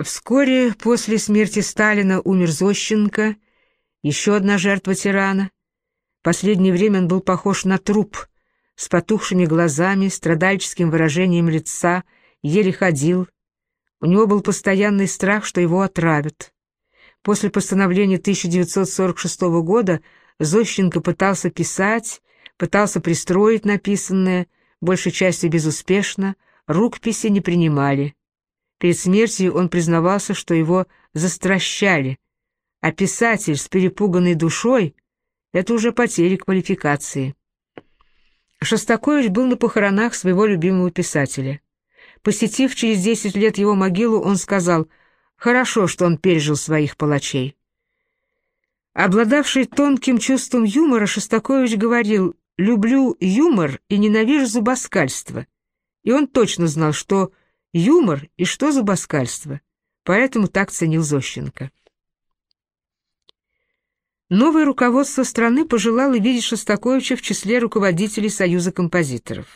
Вскоре после смерти Сталина умер Зощенко, еще одна жертва тирана. Последнее время он был похож на труп, с потухшими глазами, страдальческим выражением лица, еле ходил. У него был постоянный страх, что его отравят. После постановления 1946 года Зощенко пытался писать, пытался пристроить написанное, большей частью безуспешно, рукописи не принимали. Перед смертью он признавался, что его застращали, а писатель с перепуганной душой — это уже потеря квалификации. Шостакович был на похоронах своего любимого писателя. Посетив через десять лет его могилу, он сказал, «Хорошо, что он пережил своих палачей». Обладавший тонким чувством юмора, Шостакович говорил, «Люблю юмор и ненавижу зубоскальство». И он точно знал, что юмор и что зубоскальство, поэтому так ценил Зощенко. Новое руководство страны пожелало видеть Шостаковича в числе руководителей Союза композиторов.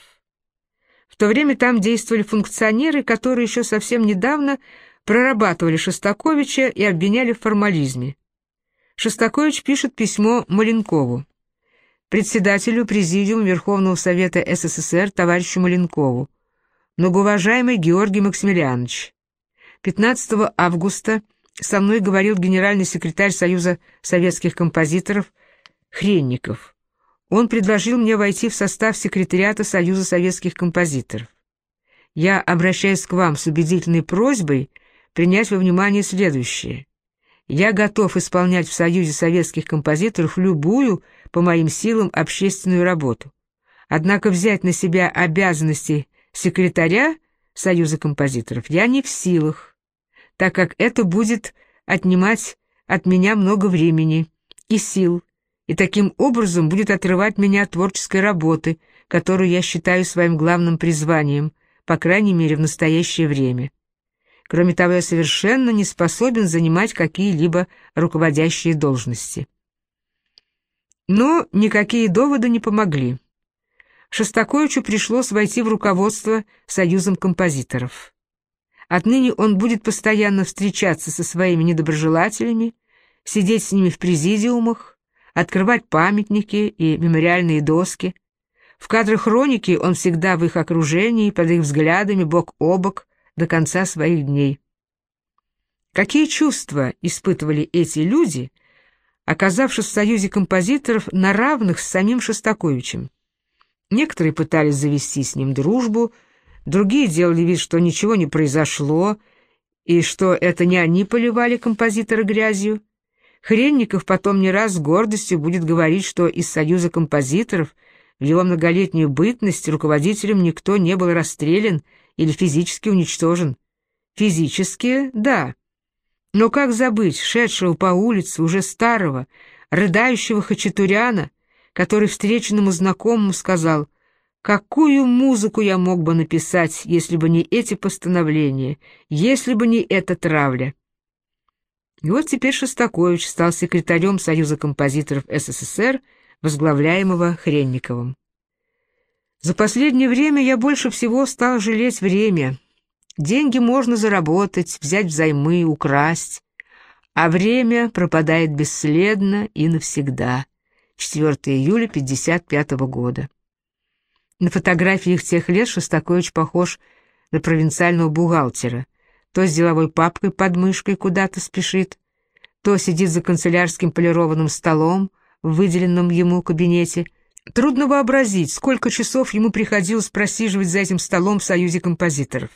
В то время там действовали функционеры, которые еще совсем недавно прорабатывали Шостаковича и обвиняли в формализме. Шостакович пишет письмо Маленкову, председателю Президиума Верховного Совета СССР товарищу Маленкову, многоуважаемый Георгий Максимилианович, 15 августа со мной говорил генеральный секретарь Союза советских композиторов Хренников. Он предложил мне войти в состав секретариата Союза советских композиторов. Я обращаюсь к вам с убедительной просьбой принять во внимание следующее. Я готов исполнять в Союзе советских композиторов любую, по моим силам, общественную работу. Однако взять на себя обязанности секретаря Союза композиторов я не в силах так как это будет отнимать от меня много времени и сил, и таким образом будет отрывать меня от творческой работы, которую я считаю своим главным призванием, по крайней мере в настоящее время. Кроме того, я совершенно не способен занимать какие-либо руководящие должности. Но никакие доводы не помогли. Шостаковичу пришлось войти в руководство Союзом композиторов. Отныне он будет постоянно встречаться со своими недоброжелателями, сидеть с ними в президиумах, открывать памятники и мемориальные доски. В кадрах хроники он всегда в их окружении, под их взглядами, бок о бок, до конца своих дней. Какие чувства испытывали эти люди, оказавшись в союзе композиторов на равных с самим Шостаковичем? Некоторые пытались завести с ним дружбу, Другие делали вид, что ничего не произошло, и что это не они поливали композитора грязью. Хренников потом не раз с гордостью будет говорить, что из Союза композиторов в его многолетнюю бытность руководителем никто не был расстрелян или физически уничтожен. Физически — да. Но как забыть шедшего по улице уже старого, рыдающего хачатуряна, который встреченному знакомому сказал — Какую музыку я мог бы написать, если бы не эти постановления, если бы не эта травля? И вот теперь Шостакович стал секретарем Союза композиторов СССР, возглавляемого Хренниковым. За последнее время я больше всего стал жалеть время. Деньги можно заработать, взять взаймы, украсть, а время пропадает бесследно и навсегда. 4 июля 1955 года. На фотографиях тех лет Шостакович похож на провинциального бухгалтера. То с деловой папкой под мышкой куда-то спешит, то сидит за канцелярским полированным столом в выделенном ему кабинете. Трудно вообразить, сколько часов ему приходилось просиживать за этим столом в Союзе композиторов.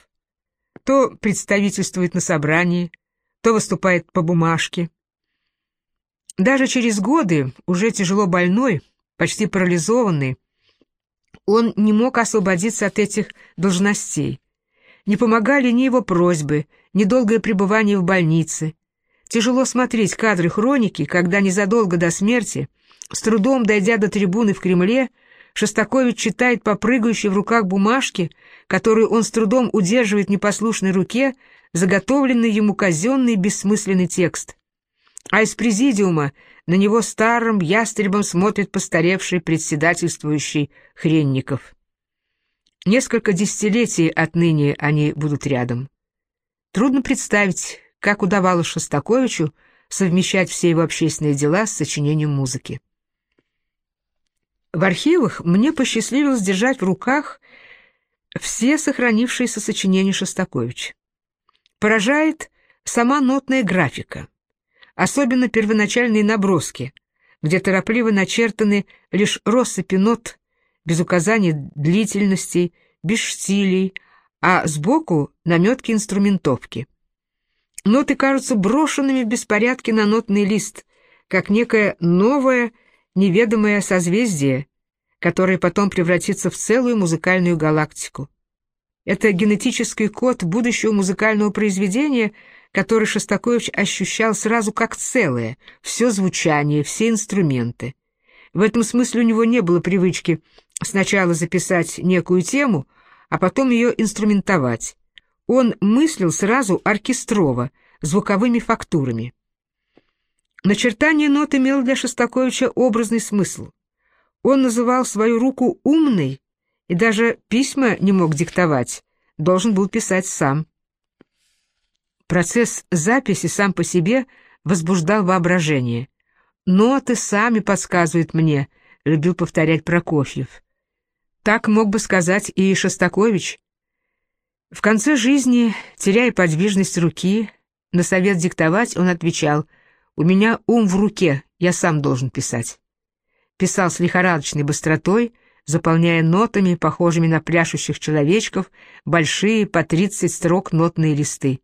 То представительствует на собрании, то выступает по бумажке. Даже через годы, уже тяжело больной, почти парализованный, он не мог освободиться от этих должностей. Не помогали ни его просьбы, ни долгое пребывание в больнице. Тяжело смотреть кадры хроники, когда незадолго до смерти, с трудом дойдя до трибуны в Кремле, Шостакович читает по прыгающей в руках бумажки, которую он с трудом удерживает в непослушной руке, заготовленный ему казенный бессмысленный текст. А из президиума на него старым ястребом смотрит постаревший председательствующий Хренников. Несколько десятилетий отныне они будут рядом. Трудно представить, как удавалось Шостаковичу совмещать все его общественные дела с сочинением музыки. В архивах мне посчастливилось держать в руках все сохранившиеся сочинения Шостаковича. Поражает сама нотная графика, особенно первоначальные наброски, где торопливо начертаны лишь россыпи нот, без указаний длительностей, без штилей, а сбоку наметки инструментовки. Ноты кажутся брошенными в беспорядке на нотный лист, как некое новое, неведомое созвездие, которое потом превратится в целую музыкальную галактику. Это генетический код будущего музыкального произведения, который Шостакович ощущал сразу как целое, все звучание, все инструменты. В этом смысле у него не было привычки сначала записать некую тему, а потом ее инструментовать. Он мыслил сразу оркестрово, звуковыми фактурами. Начертание нот имело для Шостаковича образный смысл. Он называл свою руку умной и даже письма не мог диктовать, должен был писать сам. Процесс записи сам по себе возбуждал воображение. «Ноты сами подсказывают мне», — любил повторять Прокофьев. Так мог бы сказать и Шостакович. В конце жизни, теряя подвижность руки, на совет диктовать он отвечал «У меня ум в руке, я сам должен писать». Писал с лихорадочной быстротой, заполняя нотами, похожими на пляшущих человечков, большие по 30 строк нотные листы.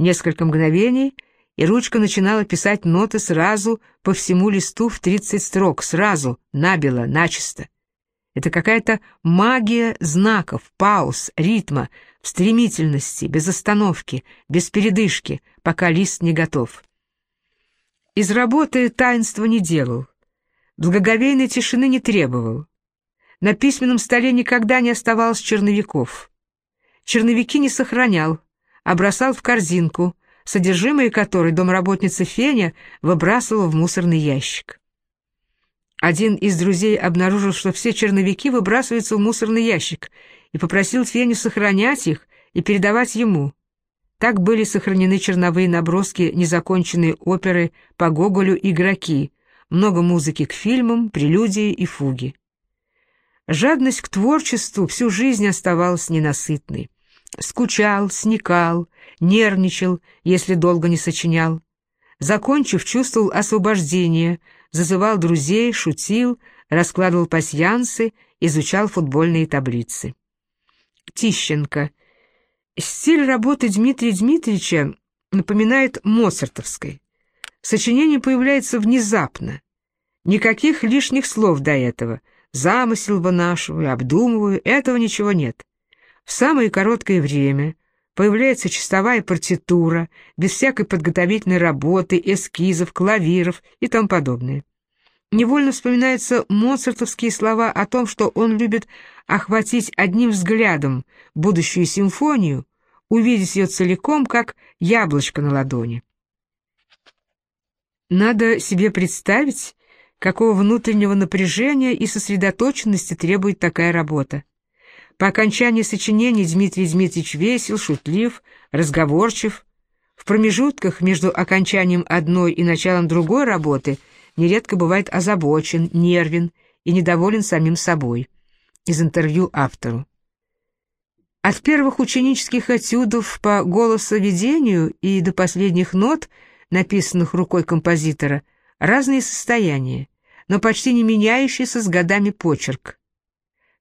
Несколько мгновений, и ручка начинала писать ноты сразу по всему листу в 30 строк, сразу, набело, начисто. Это какая-то магия знаков, пауз, ритма, в стремительности, без остановки, без передышки, пока лист не готов. Из работы таинства не делал, благоговейной тишины не требовал. На письменном столе никогда не оставалось черновиков. Черновики не сохранял, а бросал в корзинку, содержимое которой домработница Феня выбрасывала в мусорный ящик. Один из друзей обнаружил, что все черновики выбрасываются в мусорный ящик, и попросил Феню сохранять их и передавать ему. Так были сохранены черновые наброски незаконченной оперы по Гоголю «Игроки», много музыки к фильмам, прелюдии и фуги. Жадность к творчеству всю жизнь оставалась ненасытной. Скучал, сникал, нервничал, если долго не сочинял. Закончив, чувствовал освобождение, зазывал друзей, шутил, раскладывал пасьянсы, изучал футбольные таблицы. Тищенко. Стиль работы Дмитрия Дмитриевича напоминает моцартовской. Сочинение появляется внезапно. Никаких лишних слов до этого. Замысел вынашиваю, обдумываю, этого ничего нет. В самое короткое время появляется чистовая партитура, без всякой подготовительной работы, эскизов, клавиров и тому подобное. Невольно вспоминаются моцартовские слова о том, что он любит охватить одним взглядом будущую симфонию, увидеть ее целиком, как яблочко на ладони. Надо себе представить, какого внутреннего напряжения и сосредоточенности требует такая работа. По окончании сочинений Дмитрий Дмитриевич весел, шутлив, разговорчив. В промежутках между окончанием одной и началом другой работы нередко бывает озабочен, нервен и недоволен самим собой. Из интервью автору. От первых ученических этюдов по голосоведению и до последних нот, написанных рукой композитора, разные состояния, но почти не меняющийся с годами почерк.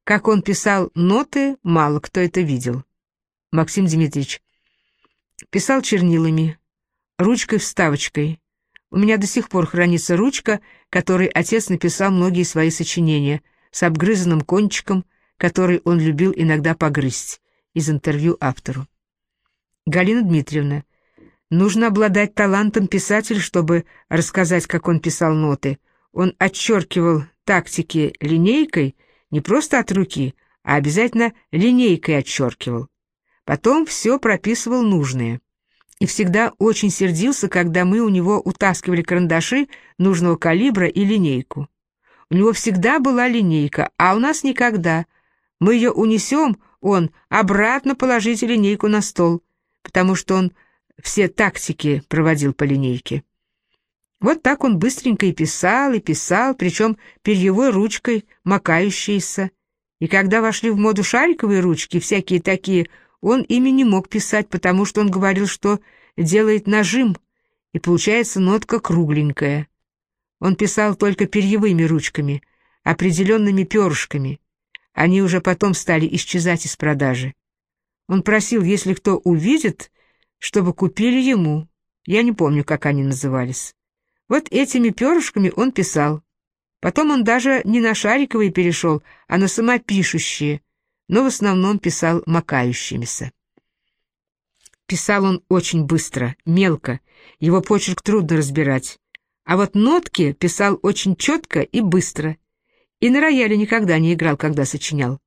Как он писал ноты, мало кто это видел. Максим Дмитриевич. Писал чернилами, ручкой-вставочкой. У меня до сих пор хранится ручка, которой отец написал многие свои сочинения, с обгрызанным кончиком, который он любил иногда погрызть. Из интервью автору. Галина Дмитриевна. Нужно обладать талантом писателя, чтобы рассказать, как он писал ноты. Он отчеркивал тактики линейкой — не просто от руки, а обязательно линейкой отчеркивал. Потом все прописывал нужное. И всегда очень сердился, когда мы у него утаскивали карандаши нужного калибра и линейку. У него всегда была линейка, а у нас никогда. Мы ее унесем, он, обратно положите линейку на стол, потому что он все тактики проводил по линейке. Вот так он быстренько и писал, и писал, причем перьевой ручкой, макающейся. И когда вошли в моду шариковые ручки, всякие такие, он ими не мог писать, потому что он говорил, что делает нажим, и получается нотка кругленькая. Он писал только перьевыми ручками, определенными перышками. Они уже потом стали исчезать из продажи. Он просил, если кто увидит, чтобы купили ему. Я не помню, как они назывались. Вот этими перышками он писал. Потом он даже не на шариковые перешел, а на самопишущие, но в основном писал макающимися. Писал он очень быстро, мелко, его почерк трудно разбирать. А вот нотки писал очень четко и быстро. И на рояле никогда не играл, когда сочинял.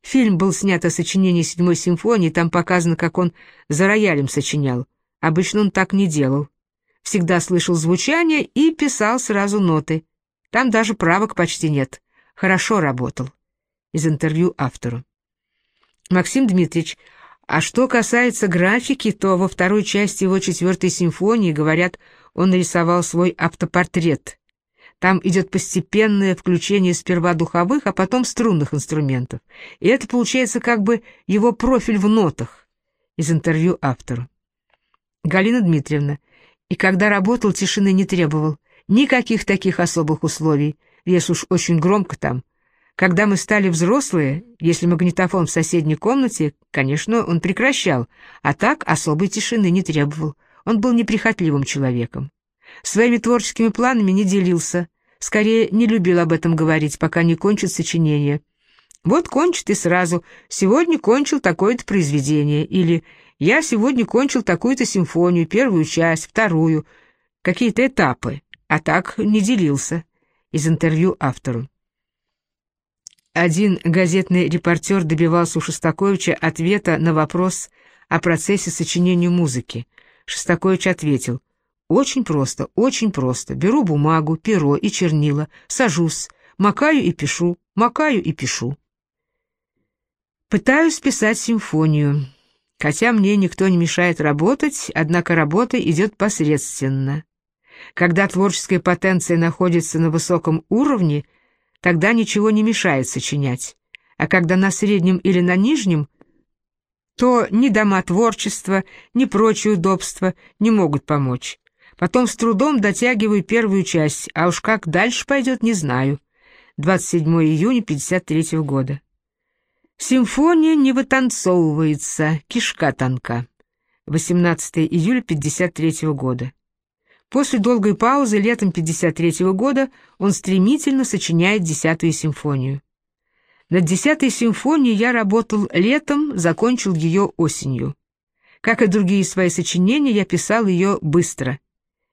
Фильм был снят о сочинении седьмой симфонии, там показано, как он за роялем сочинял. Обычно он так не делал. Всегда слышал звучание и писал сразу ноты. Там даже правок почти нет. Хорошо работал. Из интервью автору. Максим Дмитриевич, а что касается графики, то во второй части его четвертой симфонии, говорят, он нарисовал свой автопортрет. Там идет постепенное включение сперва духовых, а потом струнных инструментов. И это получается как бы его профиль в нотах. Из интервью автору. Галина Дмитриевна. И когда работал, тишины не требовал. Никаких таких особых условий, если уж очень громко там. Когда мы стали взрослые, если магнитофон в соседней комнате, конечно, он прекращал, а так особой тишины не требовал. Он был неприхотливым человеком. Своими творческими планами не делился, скорее не любил об этом говорить, пока не кончит сочинение. Вот кончит и сразу «сегодня кончил такое-то произведение» или «я сегодня кончил такую-то симфонию, первую часть, вторую», какие-то этапы, а так не делился. Из интервью автору. Один газетный репортер добивался у Шостаковича ответа на вопрос о процессе сочинения музыки. Шостакович ответил – очень просто, очень просто. Беру бумагу, перо и чернила, сажусь, макаю и пишу, макаю и пишу. Пытаюсь писать симфонию. Хотя мне никто не мешает работать, однако работа идет посредственно. Когда творческая потенция находится на высоком уровне, тогда ничего не мешает сочинять. А когда на среднем или на нижнем, то ни дома творчества, ни прочие удобства не могут помочь. Потом с трудом дотягиваю первую часть, а уж как дальше пойдет, не знаю. 27 июня 53 года. Симфония не вытанцовывается, кишка тонка. 18 июля 53 года. После долгой паузы летом 53 года он стремительно сочиняет десятую симфонию. Над десятой симфонией я работал летом, закончил ее осенью. Как и другие свои сочинения, я писал ее быстро.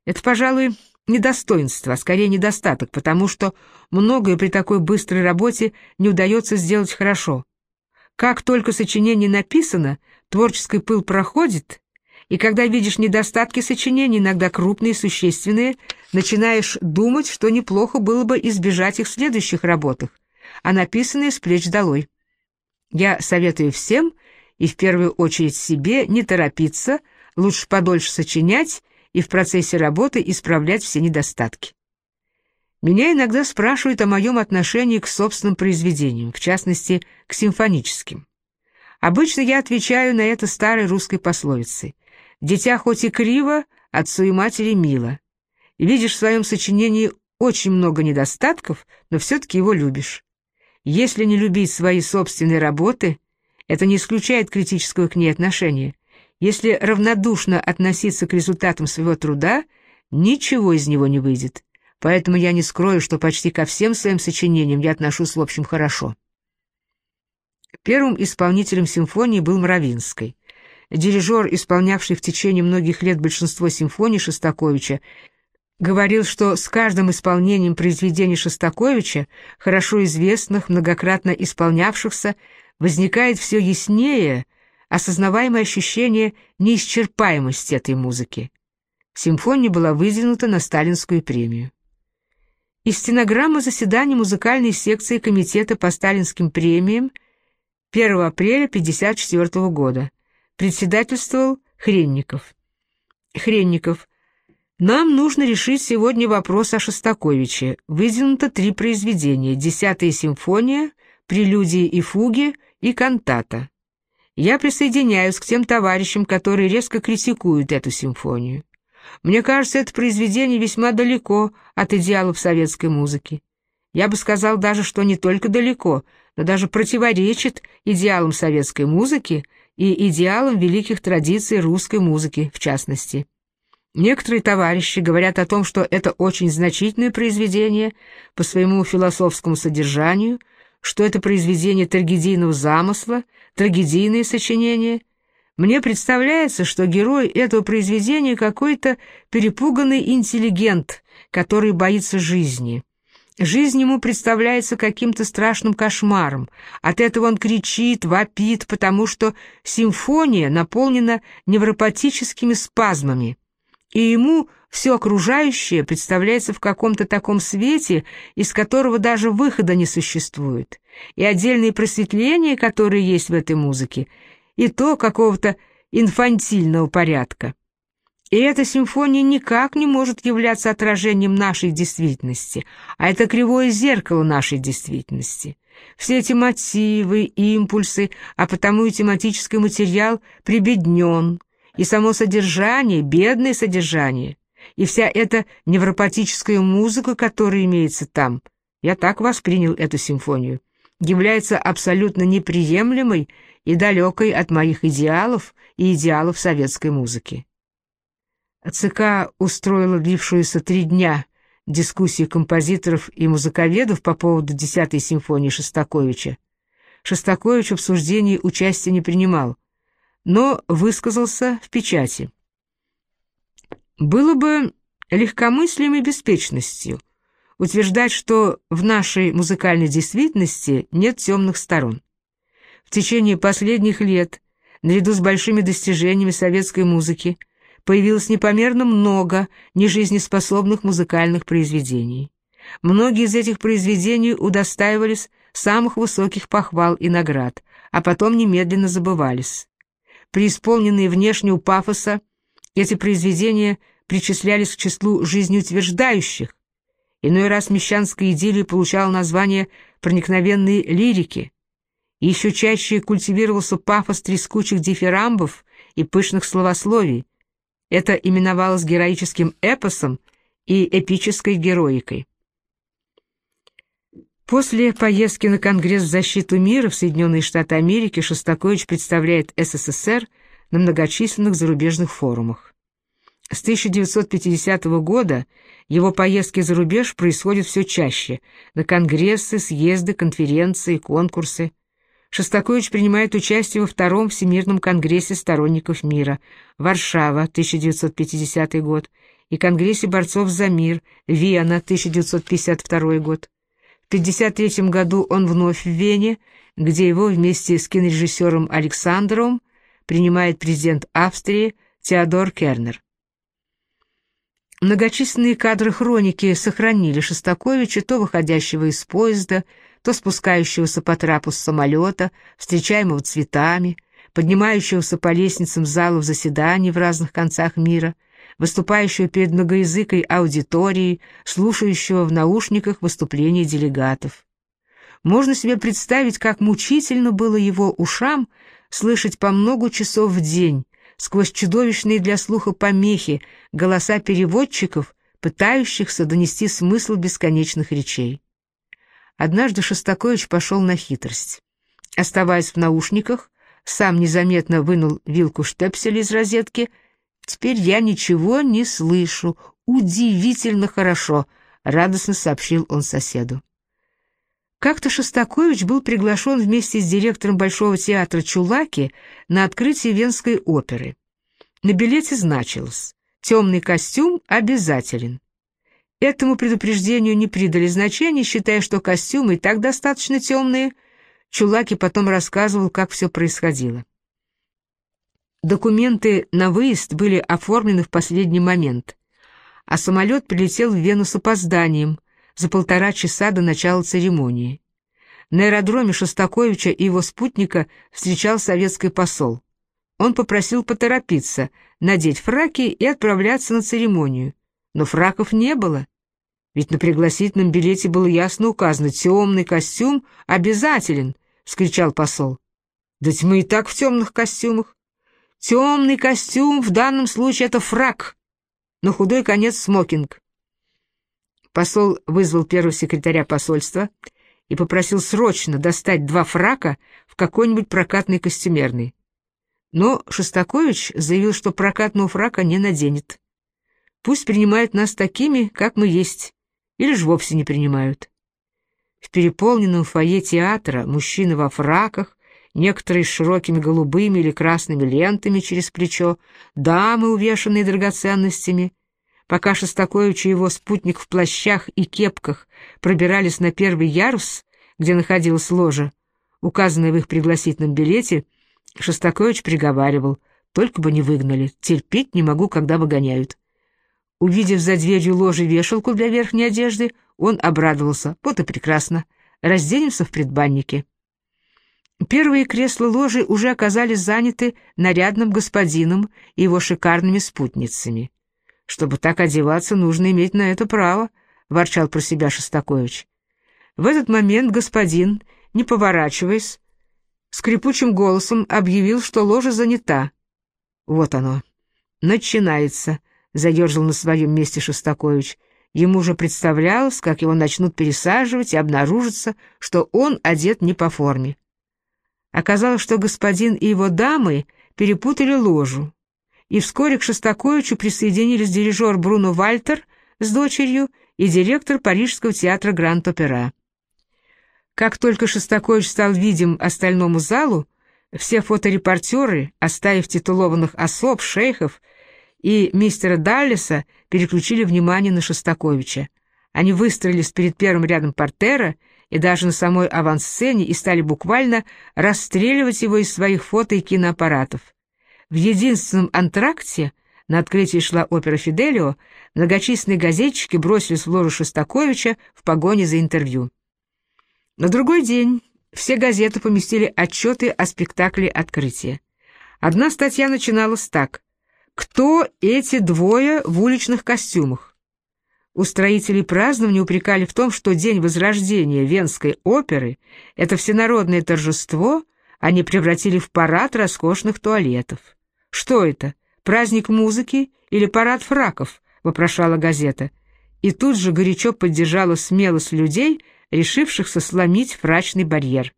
Это, пожалуй, недостоинство, а скорее недостаток, потому что многое при такой быстрой работе не удается сделать хорошо. Как только сочинение написано, творческий пыл проходит, и когда видишь недостатки сочинения, иногда крупные, существенные, начинаешь думать, что неплохо было бы избежать их в следующих работах, а написанные с плеч долой. Я советую всем, и в первую очередь себе, не торопиться, лучше подольше сочинять и в процессе работы исправлять все недостатки. Меня иногда спрашивают о моем отношении к собственным произведениям, в частности, к симфоническим. Обычно я отвечаю на это старой русской пословицей. «Дитя хоть и криво, отцу и матери мило». Видишь в своем сочинении очень много недостатков, но все-таки его любишь. Если не любить свои собственные работы, это не исключает критического к ней отношения. Если равнодушно относиться к результатам своего труда, ничего из него не выйдет. Поэтому я не скрою, что почти ко всем своим сочинениям я отношусь, в общем, хорошо. Первым исполнителем симфонии был Мравинский. Дирижер, исполнявший в течение многих лет большинство симфоний Шостаковича, говорил, что с каждым исполнением произведений Шостаковича, хорошо известных, многократно исполнявшихся, возникает все яснее – осознаваемое ощущение неисчерпаемости этой музыки. Симфония была выдвинута на сталинскую премию. Из стенограммы заседания музыкальной секции Комитета по сталинским премиям 1 апреля 1954 года председательствовал Хренников. Хренников. Нам нужно решить сегодня вопрос о Шостаковиче. Выдвинуто три произведения. Десятая симфония, прелюдии и фуги и кантата. Я присоединяюсь к тем товарищам, которые резко критикуют эту симфонию. Мне кажется, это произведение весьма далеко от идеалов советской музыки. Я бы сказал даже, что не только далеко, но даже противоречит идеалам советской музыки и идеалам великих традиций русской музыки, в частности. Некоторые товарищи говорят о том, что это очень значительное произведение по своему философскому содержанию, что это произведение трагедийного замысла, трагедийное сочинение. Мне представляется, что герой этого произведения какой-то перепуганный интеллигент, который боится жизни. Жизнь ему представляется каким-то страшным кошмаром. От этого он кричит, вопит, потому что симфония наполнена невропатическими спазмами. И ему все окружающее представляется в каком-то таком свете, из которого даже выхода не существует. И отдельные просветления, которые есть в этой музыке, и то какого-то инфантильного порядка. И эта симфония никак не может являться отражением нашей действительности, а это кривое зеркало нашей действительности. Все эти мотивы, импульсы, а потому и тематический материал прибеднен, и само содержание, бедное содержание, и вся эта невропатическая музыка, которая имеется там, я так воспринял эту симфонию, является абсолютно неприемлемой и далекой от моих идеалов и идеалов советской музыки. ЦК устроила длившуюся три дня дискуссии композиторов и музыковедов по поводу десятой симфонии Шостаковича. Шостакович в обсуждении участия не принимал, но высказался в печати. Было бы легкомыслием и беспечностью утверждать, что в нашей музыкальной действительности нет темных сторон. В течение последних лет, наряду с большими достижениями советской музыки, появилось непомерно много нежизнеспособных музыкальных произведений. Многие из этих произведений удостаивались самых высоких похвал и наград, а потом немедленно забывались. Преисполненные внешнего пафоса, эти произведения причислялись к числу жизнеутверждающих. Иной раз мещанская идиллия получала название проникновенной лирики. И еще чаще культивировался пафос трескучих дифирамбов и пышных словословий, это именовалось героическим эпосом и эпической героикой. После поездки на Конгресс в защиту мира в Соединенные Штаты Америки Шостакович представляет СССР на многочисленных зарубежных форумах. С 1950 года его поездки за рубеж происходят все чаще – на конгрессы, съезды, конференции, конкурсы. Шостакович принимает участие во Втором Всемирном конгрессе сторонников мира, Варшава, 1950 год, и Конгрессе борцов за мир, Вена, 1952 год. В 1953 году он вновь в Вене, где его вместе с кинорежиссером Александровым принимает президент Австрии Теодор Кернер. Многочисленные кадры хроники сохранили Шостаковича, то выходящего из поезда, то спускающегося по трапу с самолета, встречаемого цветами, поднимающегося по лестницам залов заседаний в разных концах мира, выступающего перед многоязыкой аудиторией, слушающего в наушниках выступления делегатов. Можно себе представить, как мучительно было его ушам слышать по много часов в день, сквозь чудовищные для слуха помехи, голоса переводчиков, пытающихся донести смысл бесконечных речей. Однажды Шостакович пошел на хитрость. Оставаясь в наушниках, сам незаметно вынул вилку штепселя из розетки. «Теперь я ничего не слышу. Удивительно хорошо», — радостно сообщил он соседу. Как-то Шостакович был приглашен вместе с директором Большого театра Чулаки на открытие Венской оперы. На билете значилось «Темный костюм обязателен». Этому предупреждению не придали значения, считая, что костюмы и так достаточно темные. Чулаки потом рассказывал, как все происходило. Документы на выезд были оформлены в последний момент, а самолет прилетел в Вену с опозданием за полтора часа до начала церемонии. На аэродроме Шостаковича и его спутника встречал советский посол. он попросил поторопиться, надеть фраки и отправляться на церемонию. Но фраков не было. Ведь на пригласительном билете было ясно указано «темный костюм обязателен», — вскричал посол. «Да мы и так в темных костюмах. Темный костюм в данном случае — это фрак, на худой конец смокинг». Посол вызвал первого секретаря посольства и попросил срочно достать два фрака в какой-нибудь прокатной костюмерной. Но Шостакович заявил, что прокатного фрака не наденет. Пусть принимают нас такими, как мы есть, или же вовсе не принимают. В переполненном фойе театра мужчины во фраках, некоторые с широкими голубыми или красными лентами через плечо, дамы, увешанные драгоценностями. Пока Шостакович и его спутник в плащах и кепках пробирались на первый ярус, где находилась ложа, указанная в их пригласительном билете, Шостакович приговаривал, только бы не выгнали, терпеть не могу, когда выгоняют. Увидев за дверью ложи вешалку для верхней одежды, он обрадовался. Вот и прекрасно. Разденемся в предбаннике. Первые кресла ложи уже оказались заняты нарядным господином и его шикарными спутницами. Чтобы так одеваться, нужно иметь на это право, — ворчал про себя Шостакович. В этот момент господин, не поворачиваясь, скрипучим голосом объявил, что ложа занята. Вот оно. Начинается, — заерзал на своем месте Шостакович. Ему уже представлялось, как его начнут пересаживать, и обнаружится, что он одет не по форме. Оказалось, что господин и его дамы перепутали ложу, и вскоре к Шостаковичу присоединились дирижер Бруно Вальтер с дочерью и директор Парижского театра Гранд-Опера. Как только Шостакович стал видим остальному залу, все фоторепортеры, оставив титулованных особ, шейхов и мистера Даллеса, переключили внимание на Шостаковича. Они выстроились перед первым рядом портера и даже на самой авансцене и стали буквально расстреливать его из своих фото и киноаппаратов. В единственном антракте на открытии шла опера «Фиделио», многочисленные газетчики бросились в ложу Шостаковича в погоне за интервью. На другой день все газеты поместили отчеты о спектакле «Открытие». Одна статья начиналась так. «Кто эти двое в уличных костюмах?» Устроители празднования упрекали в том, что День Возрождения Венской оперы — это всенародное торжество, они превратили в парад роскошных туалетов. «Что это, праздник музыки или парад фраков?» — вопрошала газета. И тут же горячо поддержала смелость людей — решившихся сломить фрачный барьер.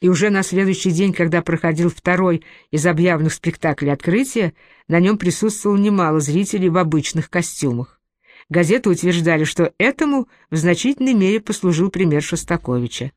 И уже на следующий день, когда проходил второй из объявленных спектаклей открытия, на нем присутствовало немало зрителей в обычных костюмах. Газеты утверждали, что этому в значительной мере послужил пример Шостаковича.